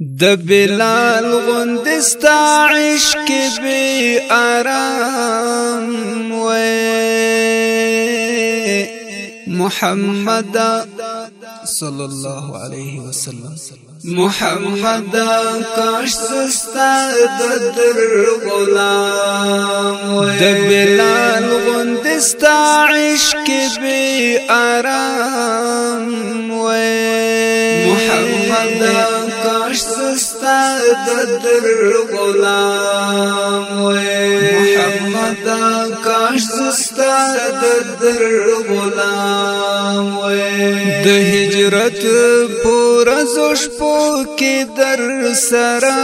د بلال غندستا عشق بی آرام و محمد صلی الله علیه وسلم محمد کاش زستا د در غلام و د بلال غندستا عشق بی آرام ستا د در غلام محمد کاش ستا د در غلام د هجرت پور زوش پو کې در سره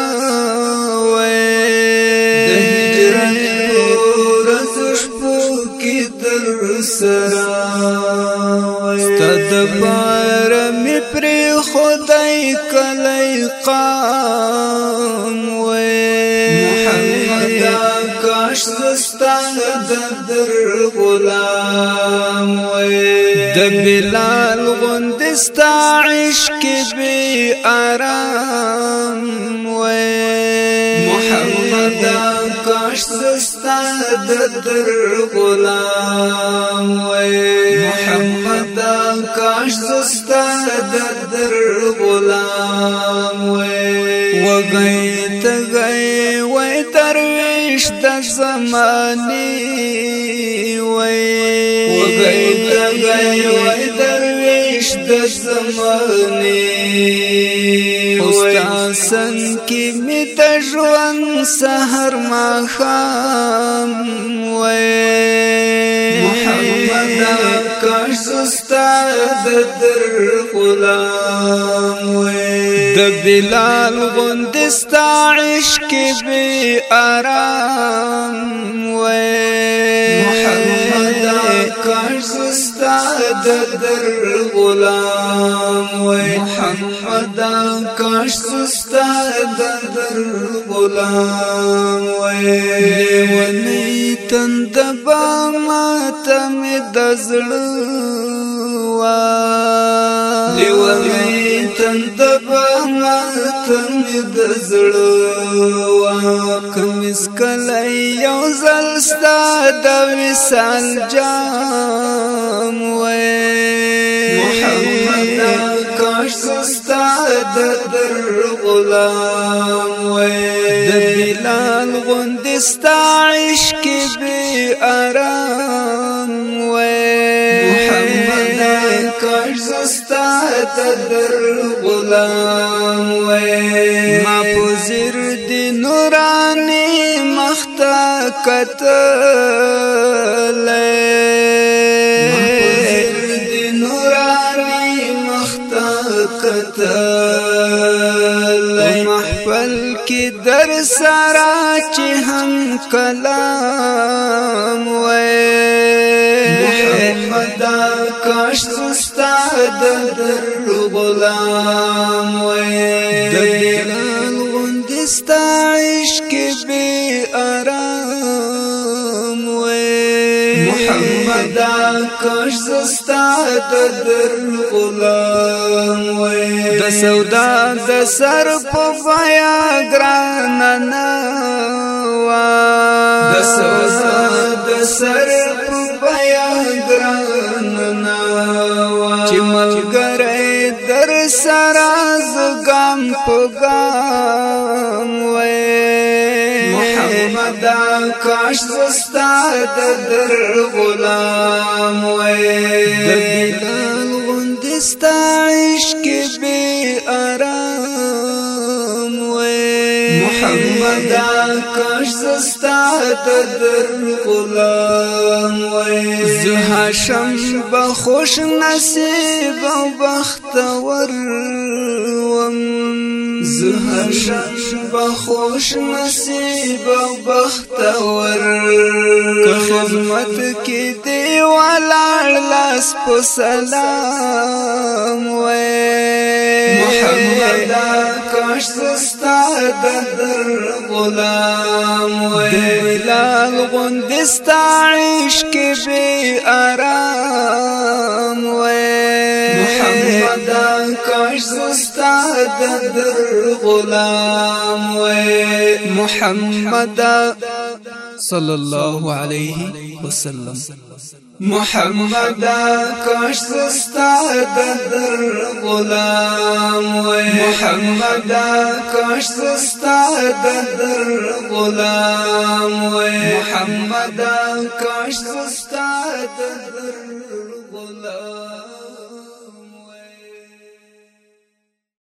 وې د هجرت پور زوش پو کې در سره وې ستد مقام وي محمد کاش زستان در غلام وي د بلال غندستا عشق بي آرام وي محمد کاش زستان در غلام وای درویش د زمانی وای وګړي دګړي وای درویش د زمانی استاد سن کې می د ژوند سحر ما خام وای کاش زستا د در غلام وې د بلال غندستا عشق به آرام وې محمد کاش زستا د در غلام وې محمد دا کاش سستا در غلام وې ونی تند با ماته مې دزړ وا لیونی تند با ماته مې دزړ وا کمس کلای یو زل ستا د وسال جام وې محمد شستاد در غلام وی د بلال غندستا عشق بی آرام وی محمد کاش زستاد در غلام وی ما پوزر دی نورانی مختا قتل خپل کې در سرا چې هم کلام وې محمد کاش سستا د غلام وې د دلان غوندستا محمدا کش زستا در غلام وي د سودا د سر په بیا ګران نه وا د سودا د سر په بیا ګران نه وا چې ملګری در سراز غم په غم وي الله کاش زستا د در غلام وې د بلال غندستا عشق به آرام وې محمد کاش زستا د در غلام وې زه هاشم به خوش نصیب او بختور زهر بخوش نصیب او بختور که خدمت کې دی ولاړ لاس په سلام وې محمد کاش زستا د در غلام وې بلال غوندستا عشق به آرام د غلام محمد صلى الله عليه وسلم محمد کاش زستا د غلام محمد کاش زستا د غلام محمد کاش زستا د غلام